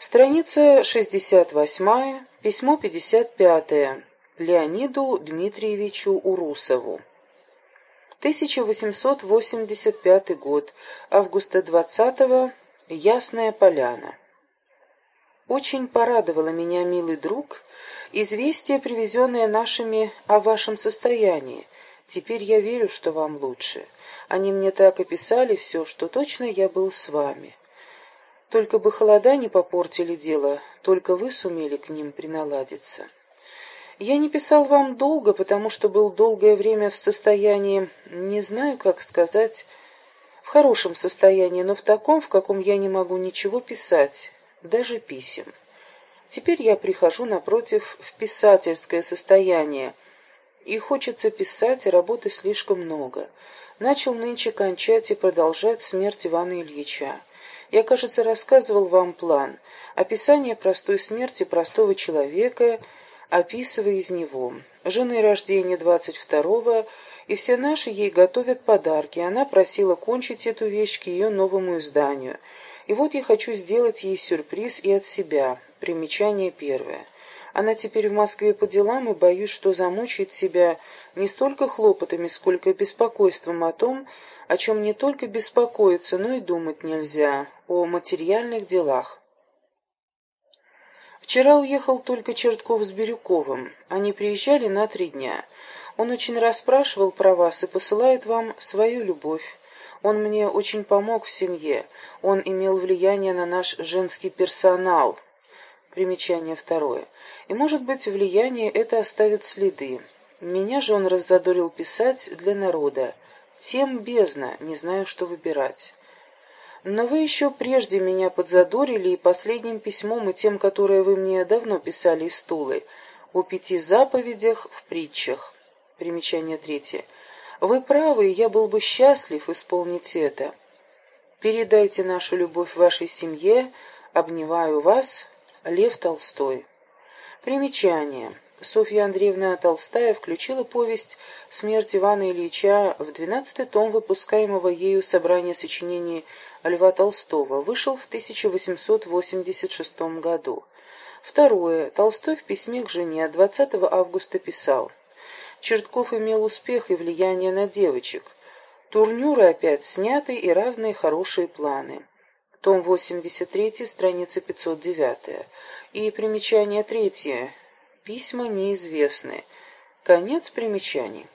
Страница 68, письмо 55 Леониду Дмитриевичу Урусову. 1885 год, августа 20 -го, Ясная Поляна. Очень порадовало меня, милый друг, известие, привезенное нашими о вашем состоянии. Теперь я верю, что вам лучше. Они мне так описали все, что точно я был с вами. Только бы холода не попортили дело, только вы сумели к ним приналадиться. Я не писал вам долго, потому что был долгое время в состоянии, не знаю, как сказать, в хорошем состоянии, но в таком, в каком я не могу ничего писать, даже писем. Теперь я прихожу, напротив, в писательское состояние, и хочется писать, а работы слишком много. Начал нынче кончать и продолжать смерть Ивана Ильича. Я, кажется, рассказывал вам план. Описание простой смерти простого человека, описывая из него. Жены рождения 22-го, и все наши ей готовят подарки. Она просила кончить эту вещь к ее новому изданию. И вот я хочу сделать ей сюрприз и от себя. Примечание первое. Она теперь в Москве по делам, и боюсь, что замучает себя не столько хлопотами, сколько беспокойством о том, о чем не только беспокоиться, но и думать нельзя, о материальных делах. Вчера уехал только Чертков с Бирюковым. Они приезжали на три дня. Он очень расспрашивал про вас и посылает вам свою любовь. Он мне очень помог в семье. Он имел влияние на наш женский персонал. Примечание второе. И, может быть, влияние это оставит следы. Меня же он раззадорил писать для народа. Тем бездна, не знаю, что выбирать. Но вы еще прежде меня подзадорили и последним письмом, и тем, которое вы мне давно писали из Тулы, о пяти заповедях в притчах. Примечание третье. Вы правы, я был бы счастлив исполнить это. Передайте нашу любовь вашей семье, обнимаю вас, Лев Толстой. Примечание. Софья Андреевна Толстая включила повесть «Смерть Ивана Ильича» в двенадцатый том выпускаемого ею собрания сочинений Льва Толстого. Вышел в 1886 году. Второе. Толстой в письме к жене 20 августа писал. Чертков имел успех и влияние на девочек. Турнюры опять сняты и разные хорошие планы. Том 83, страница 509. И примечание третье. Письма неизвестны. Конец примечаний.